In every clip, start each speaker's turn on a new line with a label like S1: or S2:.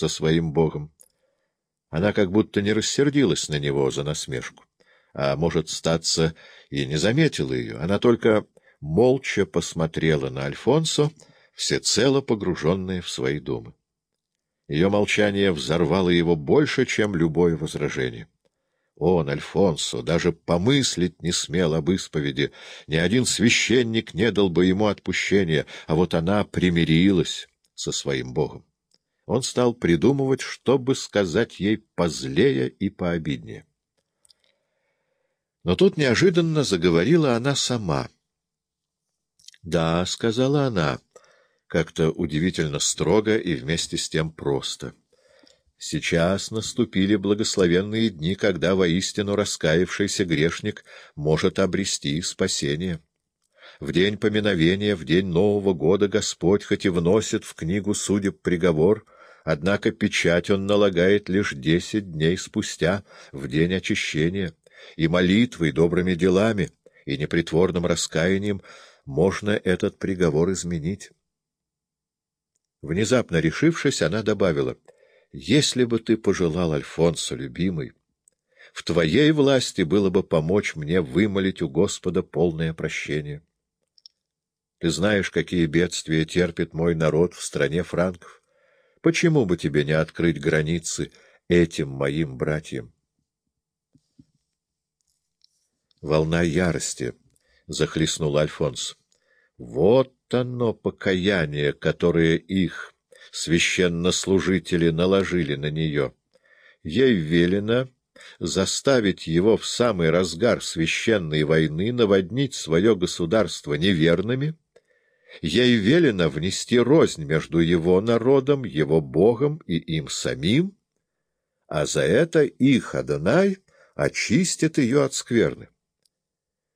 S1: со своим богом. Она как будто не рассердилась на него за насмешку, а, может, статься, и не заметила ее. Она только молча посмотрела на Альфонсо, всецело погруженная в свои думы. Ее молчание взорвало его больше, чем любое возражение. Он, Альфонсо, даже помыслить не смел об исповеди, ни один священник не дал бы ему отпущения, а вот она примирилась со своим Богом. Он стал придумывать, чтобы сказать ей позлее и пообиднее. Но тут неожиданно заговорила она сама. — Да, — сказала она, — как-то удивительно строго и вместе с тем просто. Сейчас наступили благословенные дни, когда воистину раскаявшийся грешник может обрести спасение. В день поминовения, в день Нового года Господь хоть и вносит в книгу судеб приговор, однако печать он налагает лишь десять дней спустя, в день очищения, и молитвой, добрыми делами и непритворным раскаянием можно этот приговор изменить. Внезапно решившись, она добавила, — Если бы ты пожелал, Альфонсо, любимый, в твоей власти было бы помочь мне вымолить у Господа полное прощение. Ты знаешь, какие бедствия терпит мой народ в стране франков. Почему бы тебе не открыть границы этим моим братьям? Волна ярости захлестнула Альфонс. Вот оно покаяние, которое их, священнослужители, наложили на нее. Ей велено заставить его в самый разгар священной войны наводнить свое государство неверными, ей велено внести рознь между его народом, его Богом и им самим, а за это их Адонай очистит ее от скверны.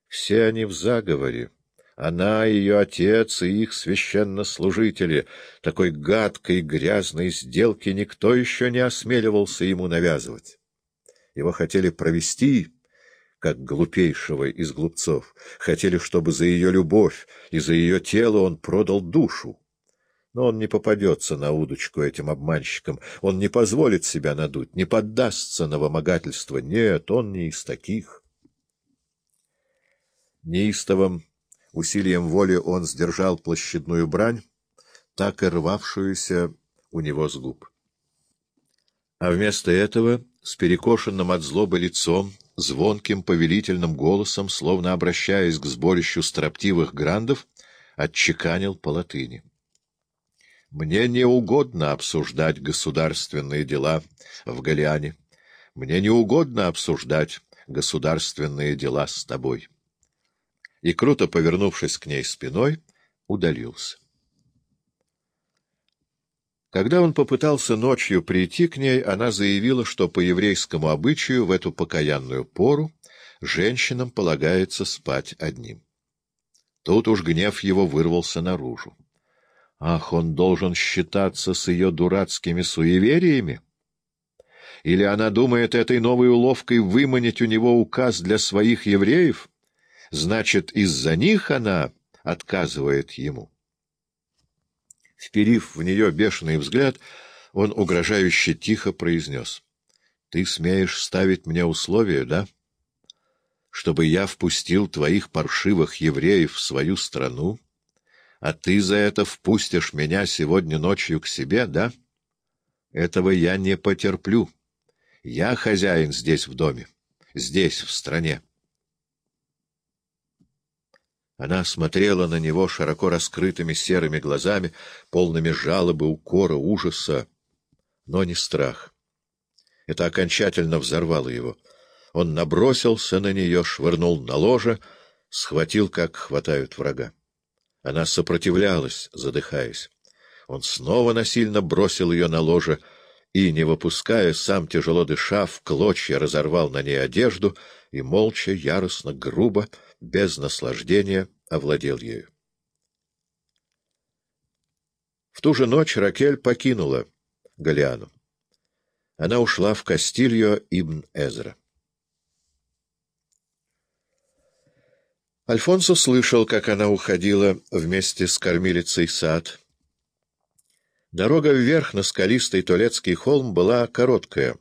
S1: Все они в заговоре. Она, ее отец и их священнослужители. Такой гадкой грязной сделки никто еще не осмеливался ему навязывать. Его хотели провести, как глупейшего из глупцов. Хотели, чтобы за ее любовь и за ее тело он продал душу. Но он не попадется на удочку этим обманщикам, он не позволит себя надуть, не поддастся на вымогательство. Нет, он не из таких. Неистовым Усилием воли он сдержал площадную брань, так и рвавшуюся у него с губ. А вместо этого, с перекошенным от злобы лицом, звонким повелительным голосом, словно обращаясь к сборищу строптивых грандов, отчеканил по латыни. «Мне не угодно обсуждать государственные дела в Галиане. Мне не угодно обсуждать государственные дела с тобой» и, круто повернувшись к ней спиной, удалился. Когда он попытался ночью прийти к ней, она заявила, что по еврейскому обычаю в эту покаянную пору женщинам полагается спать одним. Тут уж гнев его вырвался наружу. Ах, он должен считаться с ее дурацкими суевериями? Или она думает этой новой уловкой выманить у него указ для своих евреев? Значит, из-за них она отказывает ему. Вперив в нее бешеный взгляд, он угрожающе тихо произнес. — Ты смеешь ставить мне условия, да? Чтобы я впустил твоих паршивых евреев в свою страну, а ты за это впустишь меня сегодня ночью к себе, да? Этого я не потерплю. Я хозяин здесь в доме, здесь, в стране. Она смотрела на него широко раскрытыми серыми глазами, полными жалобы, укора, ужаса, но не страх. Это окончательно взорвало его. Он набросился на нее, швырнул на ложе, схватил, как хватают врага. Она сопротивлялась, задыхаясь. Он снова насильно бросил ее на ложе и, не выпуская, сам тяжело дыша, в клочья разорвал на ней одежду и молча, яростно, грубо без наслаждения овладел ею. В ту же ночь Ракель покинула Галиану. Она ушла в Кастильо Ибн Эзра. Альфонсо слышал, как она уходила вместе с кормилицей сад. Дорога вверх на скалистый Толецкий холм была короткая,